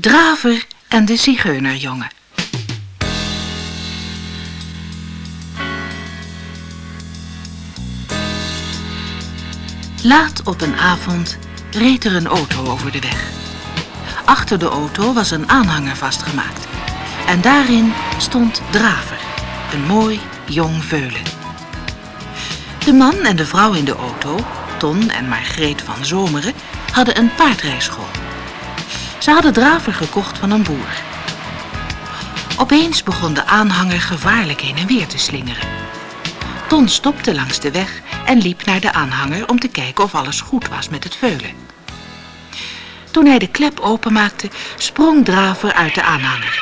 Draver en de zigeunerjongen. Laat op een avond reed er een auto over de weg. Achter de auto was een aanhanger vastgemaakt. En daarin stond Draver, een mooi jong veulen. De man en de vrouw in de auto, Ton en Margreet van Zomeren, hadden een paardrijschool. Ze hadden Draver gekocht van een boer. Opeens begon de aanhanger gevaarlijk heen en weer te slingeren. Ton stopte langs de weg en liep naar de aanhanger om te kijken of alles goed was met het veulen. Toen hij de klep openmaakte, sprong Draver uit de aanhanger.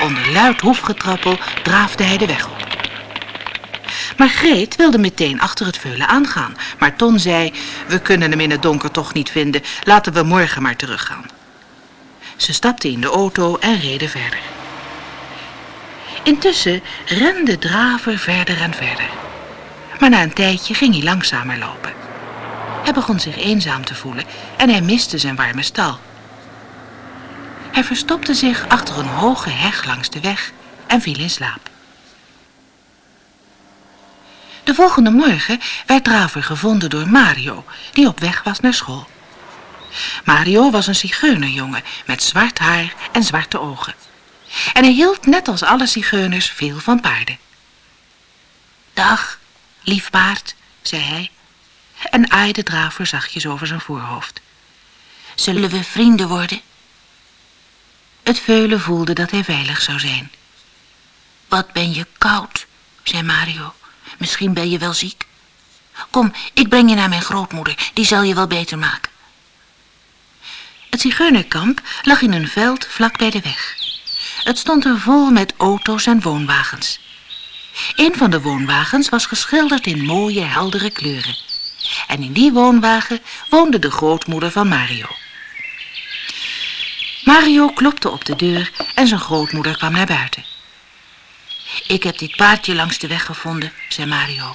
Onder luid hoefgetrappel draafde hij de weg op. Margreet wilde meteen achter het veulen aangaan, maar Ton zei... we kunnen hem in het donker toch niet vinden, laten we morgen maar teruggaan. Ze stapten in de auto en reden verder. Intussen rende Draver verder en verder. Maar na een tijdje ging hij langzamer lopen. Hij begon zich eenzaam te voelen en hij miste zijn warme stal. Hij verstopte zich achter een hoge heg langs de weg en viel in slaap. De volgende morgen werd Draver gevonden door Mario, die op weg was naar school. Mario was een zigeunerjongen met zwart haar en zwarte ogen. En hij hield net als alle zigeuners veel van paarden. Dag, lief paard, zei hij en aaide Draver zachtjes over zijn voorhoofd. Zullen we vrienden worden? Het veulen voelde dat hij veilig zou zijn. Wat ben je koud, zei Mario. Misschien ben je wel ziek. Kom, ik breng je naar mijn grootmoeder, die zal je wel beter maken. Het zigeunerkamp lag in een veld vlak bij de weg. Het stond er vol met auto's en woonwagens. Een van de woonwagens was geschilderd in mooie, heldere kleuren. En in die woonwagen woonde de grootmoeder van Mario. Mario klopte op de deur en zijn grootmoeder kwam naar buiten. Ik heb dit paardje langs de weg gevonden, zei Mario.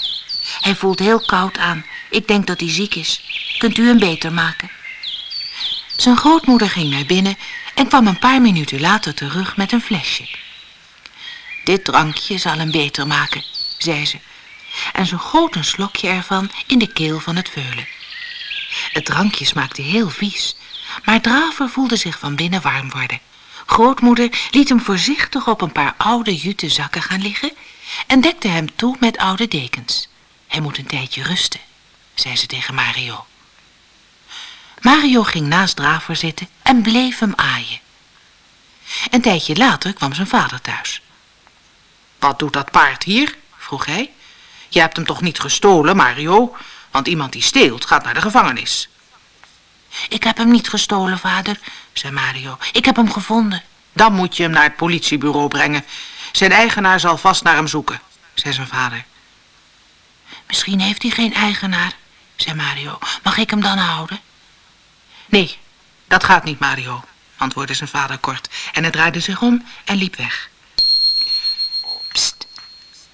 Hij voelt heel koud aan. Ik denk dat hij ziek is. Kunt u hem beter maken? Zijn grootmoeder ging naar binnen en kwam een paar minuten later terug met een flesje. Dit drankje zal hem beter maken, zei ze. En ze goot een slokje ervan in de keel van het veulen. Het drankje smaakte heel vies, maar Draver voelde zich van binnen warm worden. Grootmoeder liet hem voorzichtig op een paar oude jute zakken gaan liggen en dekte hem toe met oude dekens. Hij moet een tijdje rusten, zei ze tegen Mario. Mario ging naast Draver zitten en bleef hem aaien. Een tijdje later kwam zijn vader thuis. Wat doet dat paard hier? vroeg hij. Je hebt hem toch niet gestolen, Mario? Want iemand die steelt gaat naar de gevangenis. Ik heb hem niet gestolen, vader, zei Mario. Ik heb hem gevonden. Dan moet je hem naar het politiebureau brengen. Zijn eigenaar zal vast naar hem zoeken, zei zijn vader. Misschien heeft hij geen eigenaar, zei Mario. Mag ik hem dan houden? Nee, dat gaat niet, Mario, antwoordde zijn vader kort. En hij draaide zich om en liep weg. Pst,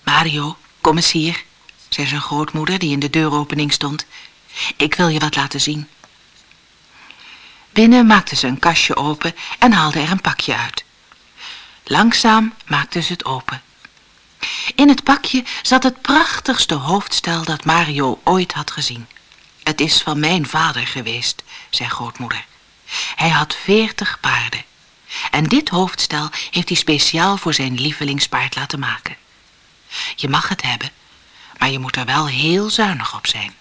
Mario, kom eens hier, zei zijn grootmoeder die in de deuropening stond. Ik wil je wat laten zien. Binnen maakte ze een kastje open en haalde er een pakje uit. Langzaam maakte ze het open. In het pakje zat het prachtigste hoofdstel dat Mario ooit had gezien. Het is van mijn vader geweest, zei grootmoeder. Hij had veertig paarden. En dit hoofdstel heeft hij speciaal voor zijn lievelingspaard laten maken. Je mag het hebben, maar je moet er wel heel zuinig op zijn.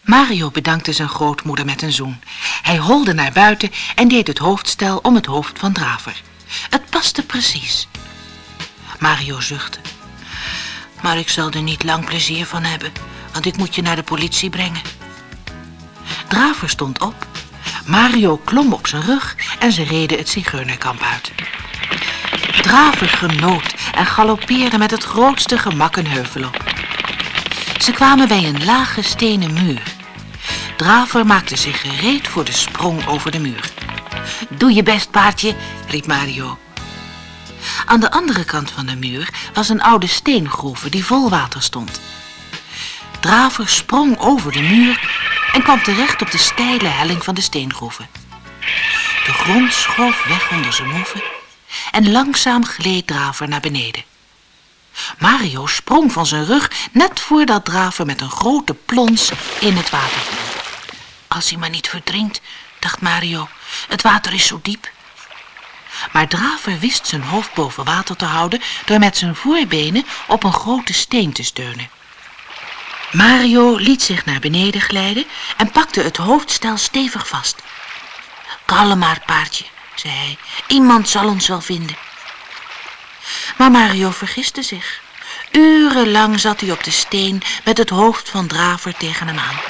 Mario bedankte zijn grootmoeder met een zoen. Hij holde naar buiten en deed het hoofdstel om het hoofd van Draver. Het paste precies. Mario zuchtte. Maar ik zal er niet lang plezier van hebben, want ik moet je naar de politie brengen. Draver stond op. Mario klom op zijn rug en ze reden het zigeunerkamp uit. Draver genoot en galoppeerde met het grootste gemak een heuvel op. Ze kwamen bij een lage stenen muur. Draver maakte zich gereed voor de sprong over de muur. Doe je best, paardje, riep Mario. Aan de andere kant van de muur was een oude steengroeve die vol water stond. Draver sprong over de muur en kwam terecht op de steile helling van de steengroeven. De grond schoof weg onder zijn hoeven en langzaam gleed Draver naar beneden. Mario sprong van zijn rug net voordat Draver met een grote plons in het water viel. Als hij maar niet verdrinkt, dacht Mario, het water is zo diep. Maar Draver wist zijn hoofd boven water te houden door met zijn voorbenen op een grote steen te steunen. Mario liet zich naar beneden glijden en pakte het hoofdstel stevig vast. Kalm maar, paardje, zei hij. Iemand zal ons wel vinden. Maar Mario vergiste zich. Urenlang zat hij op de steen met het hoofd van Draver tegen hem aan.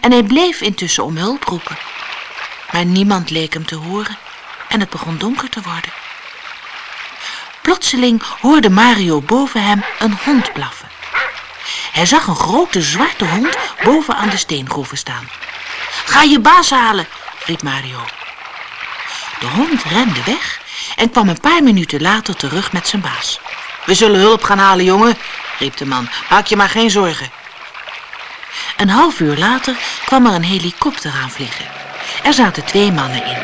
En hij bleef intussen om hulp roepen. Maar niemand leek hem te horen en het begon donker te worden. Plotseling hoorde Mario boven hem een hond blaffen. Hij zag een grote zwarte hond boven aan de steengroeven staan. Ga je baas halen, riep Mario. De hond rende weg en kwam een paar minuten later terug met zijn baas. We zullen hulp gaan halen, jongen, riep de man. Maak je maar geen zorgen. Een half uur later kwam er een helikopter aanvliegen. Er zaten twee mannen in.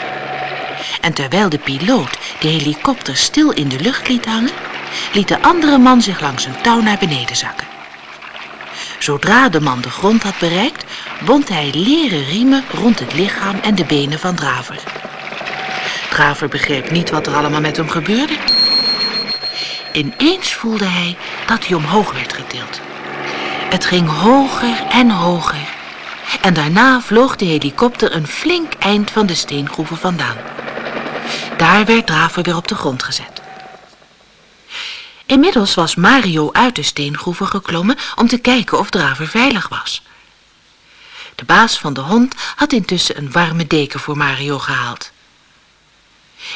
En terwijl de piloot de helikopter stil in de lucht liet hangen, liet de andere man zich langs een touw naar beneden zakken. Zodra de man de grond had bereikt, bond hij leren riemen rond het lichaam en de benen van Draver. Draver begreep niet wat er allemaal met hem gebeurde. Ineens voelde hij dat hij omhoog werd getild. Het ging hoger en hoger. En daarna vloog de helikopter een flink eind van de steengroeven vandaan. Daar werd Draver weer op de grond gezet. Inmiddels was Mario uit de steengroeven geklommen om te kijken of Draver veilig was. De baas van de hond had intussen een warme deken voor Mario gehaald.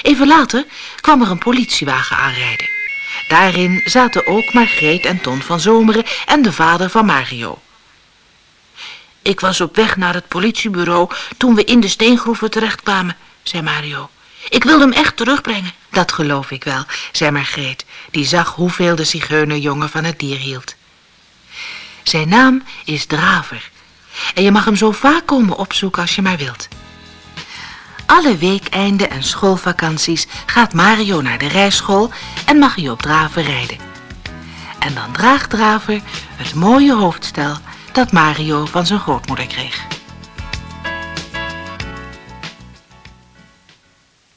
Even later kwam er een politiewagen aanrijden. Daarin zaten ook Margreet en Ton van Zomeren en de vader van Mario. Ik was op weg naar het politiebureau toen we in de steengroeven terechtkwamen, zei Mario. Ik wilde hem echt terugbrengen. Dat geloof ik wel, zei Margreet, die zag hoeveel de zigeunerjongen van het dier hield. Zijn naam is Draver en je mag hem zo vaak komen opzoeken als je maar wilt. Alle weekeinden en schoolvakanties gaat Mario naar de rijschool en mag hij op Draver rijden. En dan draagt Draver het mooie hoofdstel dat Mario van zijn grootmoeder kreeg.